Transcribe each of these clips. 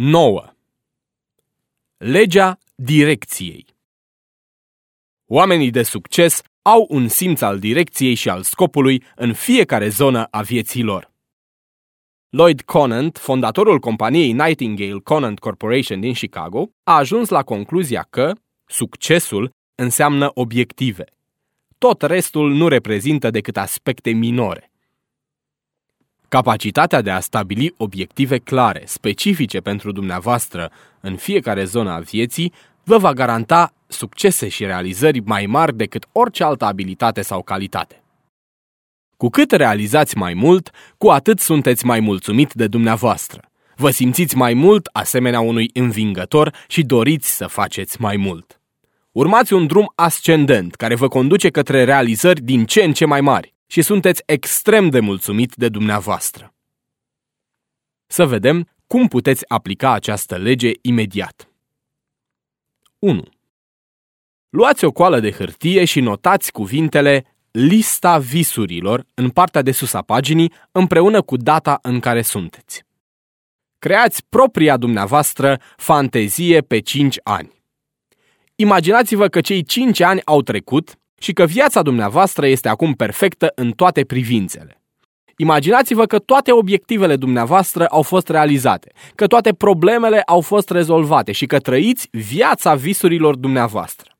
9. Legea direcției Oamenii de succes au un simț al direcției și al scopului în fiecare zonă a vieții lor. Lloyd Conant, fondatorul companiei Nightingale Conant Corporation din Chicago, a ajuns la concluzia că succesul înseamnă obiective. Tot restul nu reprezintă decât aspecte minore. Capacitatea de a stabili obiective clare, specifice pentru dumneavoastră în fiecare zonă a vieții, vă va garanta succese și realizări mai mari decât orice altă abilitate sau calitate. Cu cât realizați mai mult, cu atât sunteți mai mulțumit de dumneavoastră. Vă simțiți mai mult asemenea unui învingător și doriți să faceți mai mult. Urmați un drum ascendent care vă conduce către realizări din ce în ce mai mari și sunteți extrem de mulțumit de dumneavoastră. Să vedem cum puteți aplica această lege imediat. 1. Luați o coală de hârtie și notați cuvintele lista visurilor în partea de sus a paginii împreună cu data în care sunteți. Creați propria dumneavoastră fantezie pe 5 ani. Imaginați-vă că cei 5 ani au trecut și că viața dumneavoastră este acum perfectă în toate privințele. Imaginați-vă că toate obiectivele dumneavoastră au fost realizate, că toate problemele au fost rezolvate și că trăiți viața visurilor dumneavoastră.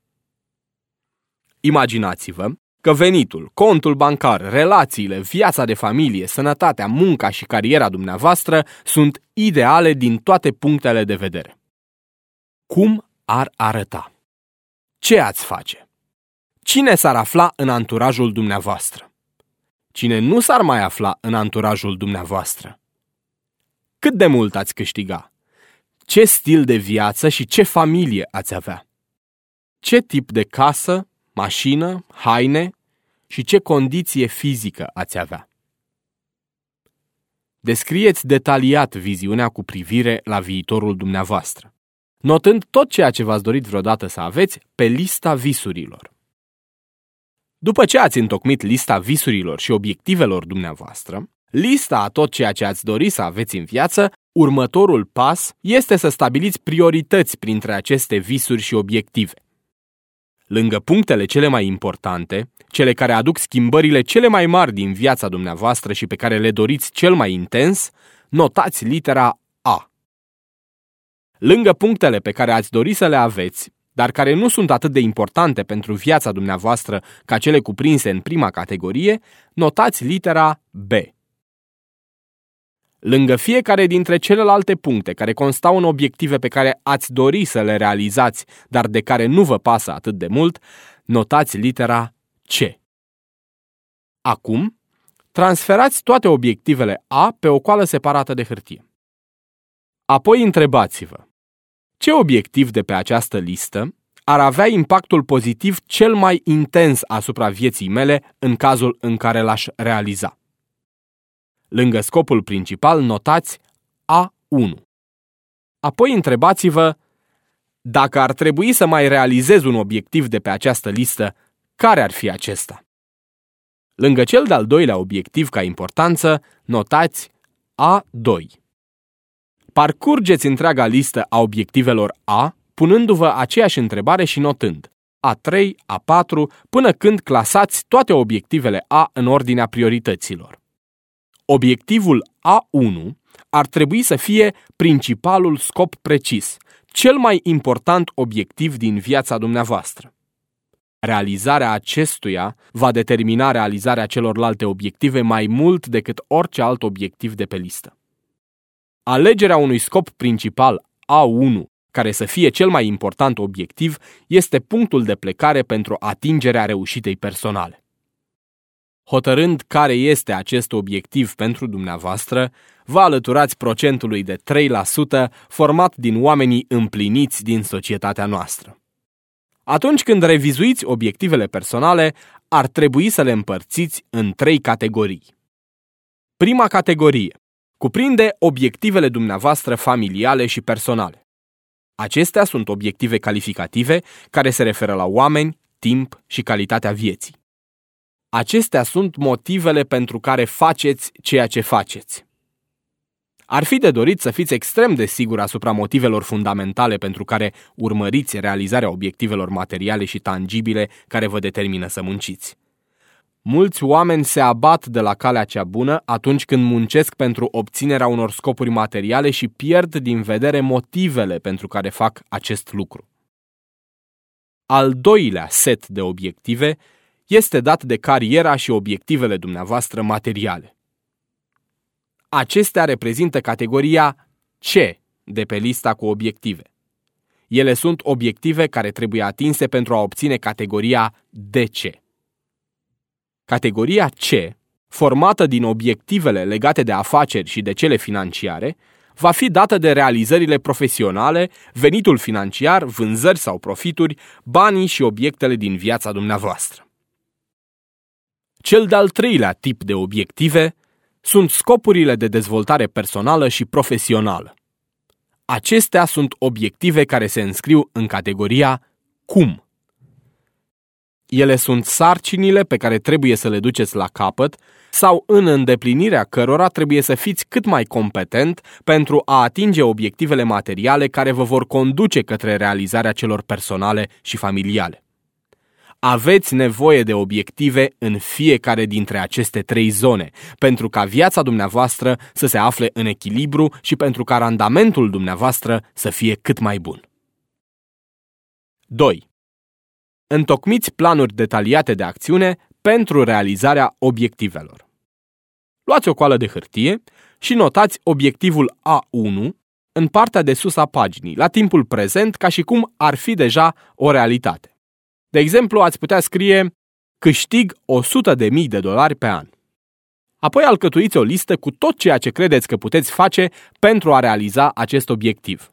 Imaginați-vă că venitul, contul bancar, relațiile, viața de familie, sănătatea, munca și cariera dumneavoastră sunt ideale din toate punctele de vedere. Cum ar arăta? Ce ați face? Cine s-ar afla în anturajul dumneavoastră? Cine nu s-ar mai afla în anturajul dumneavoastră? Cât de mult ați câștiga? Ce stil de viață și ce familie ați avea? Ce tip de casă, mașină, haine și ce condiție fizică ați avea. Descrieți detaliat viziunea cu privire la viitorul dumneavoastră, notând tot ceea ce v-ați dorit vreodată să aveți pe lista visurilor. După ce ați întocmit lista visurilor și obiectivelor dumneavoastră, lista a tot ceea ce ați dori să aveți în viață, următorul pas este să stabiliți priorități printre aceste visuri și obiective. Lângă punctele cele mai importante, cele care aduc schimbările cele mai mari din viața dumneavoastră și pe care le doriți cel mai intens, notați litera A. Lângă punctele pe care ați dori să le aveți, dar care nu sunt atât de importante pentru viața dumneavoastră ca cele cuprinse în prima categorie, notați litera B. Lângă fiecare dintre celelalte puncte care constau în obiective pe care ați dori să le realizați, dar de care nu vă pasă atât de mult, notați litera C. Acum, transferați toate obiectivele A pe o coală separată de hârtie. Apoi întrebați-vă, ce obiectiv de pe această listă ar avea impactul pozitiv cel mai intens asupra vieții mele în cazul în care l-aș realiza? Lângă scopul principal notați A1. Apoi întrebați-vă dacă ar trebui să mai realizez un obiectiv de pe această listă, care ar fi acesta? Lângă cel de-al doilea obiectiv ca importanță, notați A2. Parcurgeți întreaga listă a obiectivelor A, punându-vă aceeași întrebare și notând A3, A4, până când clasați toate obiectivele A în ordinea priorităților. Obiectivul A1 ar trebui să fie principalul scop precis, cel mai important obiectiv din viața dumneavoastră. Realizarea acestuia va determina realizarea celorlalte obiective mai mult decât orice alt obiectiv de pe listă. Alegerea unui scop principal A1 care să fie cel mai important obiectiv este punctul de plecare pentru atingerea reușitei personale. Hotărând care este acest obiectiv pentru dumneavoastră, vă alăturați procentului de 3% format din oamenii împliniți din societatea noastră. Atunci când revizuiți obiectivele personale, ar trebui să le împărțiți în trei categorii. Prima categorie cuprinde obiectivele dumneavoastră familiale și personale. Acestea sunt obiective calificative care se referă la oameni, timp și calitatea vieții. Acestea sunt motivele pentru care faceți ceea ce faceți. Ar fi de dorit să fiți extrem de sigur asupra motivelor fundamentale pentru care urmăriți realizarea obiectivelor materiale și tangibile care vă determină să munciți. Mulți oameni se abat de la calea cea bună atunci când muncesc pentru obținerea unor scopuri materiale și pierd din vedere motivele pentru care fac acest lucru. Al doilea set de obiective este dat de cariera și obiectivele dumneavoastră materiale. Acestea reprezintă categoria C de pe lista cu obiective. Ele sunt obiective care trebuie atinse pentru a obține categoria DC. Categoria C, formată din obiectivele legate de afaceri și de cele financiare, va fi dată de realizările profesionale, venitul financiar, vânzări sau profituri, banii și obiectele din viața dumneavoastră. Cel de-al treilea tip de obiective sunt scopurile de dezvoltare personală și profesională. Acestea sunt obiective care se înscriu în categoria cum. Ele sunt sarcinile pe care trebuie să le duceți la capăt sau în îndeplinirea cărora trebuie să fiți cât mai competent pentru a atinge obiectivele materiale care vă vor conduce către realizarea celor personale și familiale. Aveți nevoie de obiective în fiecare dintre aceste trei zone, pentru ca viața dumneavoastră să se afle în echilibru și pentru ca randamentul dumneavoastră să fie cât mai bun. 2. Întocmiți planuri detaliate de acțiune pentru realizarea obiectivelor. Luați o coală de hârtie și notați obiectivul A1 în partea de sus a paginii, la timpul prezent, ca și cum ar fi deja o realitate. De exemplu, ați putea scrie câștig 100.000 de dolari pe an. Apoi alcătuiți o listă cu tot ceea ce credeți că puteți face pentru a realiza acest obiectiv.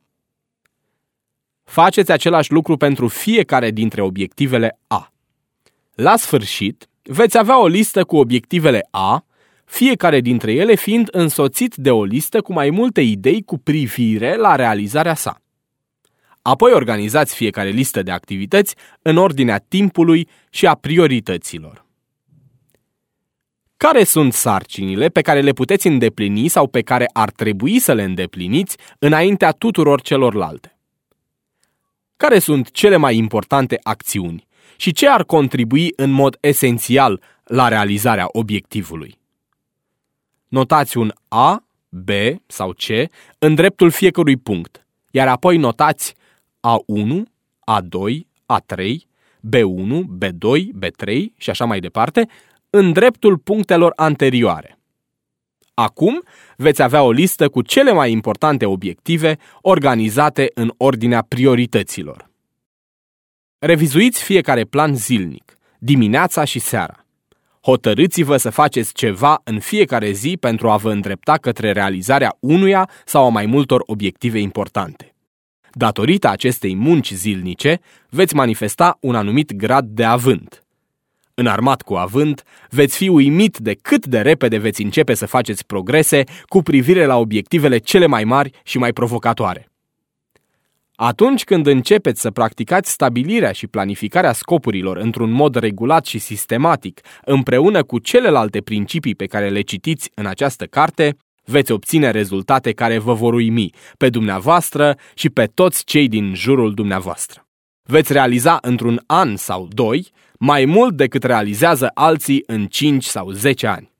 Faceți același lucru pentru fiecare dintre obiectivele A. La sfârșit, veți avea o listă cu obiectivele A, fiecare dintre ele fiind însoțit de o listă cu mai multe idei cu privire la realizarea sa. Apoi organizați fiecare listă de activități în ordinea timpului și a priorităților. Care sunt sarcinile pe care le puteți îndeplini sau pe care ar trebui să le îndepliniți înaintea tuturor celorlalte? Care sunt cele mai importante acțiuni și ce ar contribui în mod esențial la realizarea obiectivului? Notați un A, B sau C în dreptul fiecărui punct, iar apoi notați a1, A2, A3, B1, B2, B3 și așa mai departe, în dreptul punctelor anterioare. Acum veți avea o listă cu cele mai importante obiective organizate în ordinea priorităților. Revizuiți fiecare plan zilnic, dimineața și seara. Hotărâți-vă să faceți ceva în fiecare zi pentru a vă îndrepta către realizarea unuia sau a mai multor obiective importante. Datorită acestei munci zilnice, veți manifesta un anumit grad de avânt. Înarmat cu avânt, veți fi uimit de cât de repede veți începe să faceți progrese cu privire la obiectivele cele mai mari și mai provocatoare. Atunci când începeți să practicați stabilirea și planificarea scopurilor într-un mod regulat și sistematic, împreună cu celelalte principii pe care le citiți în această carte, veți obține rezultate care vă vor uimi pe dumneavoastră și pe toți cei din jurul dumneavoastră. Veți realiza într-un an sau doi mai mult decât realizează alții în 5 sau 10 ani.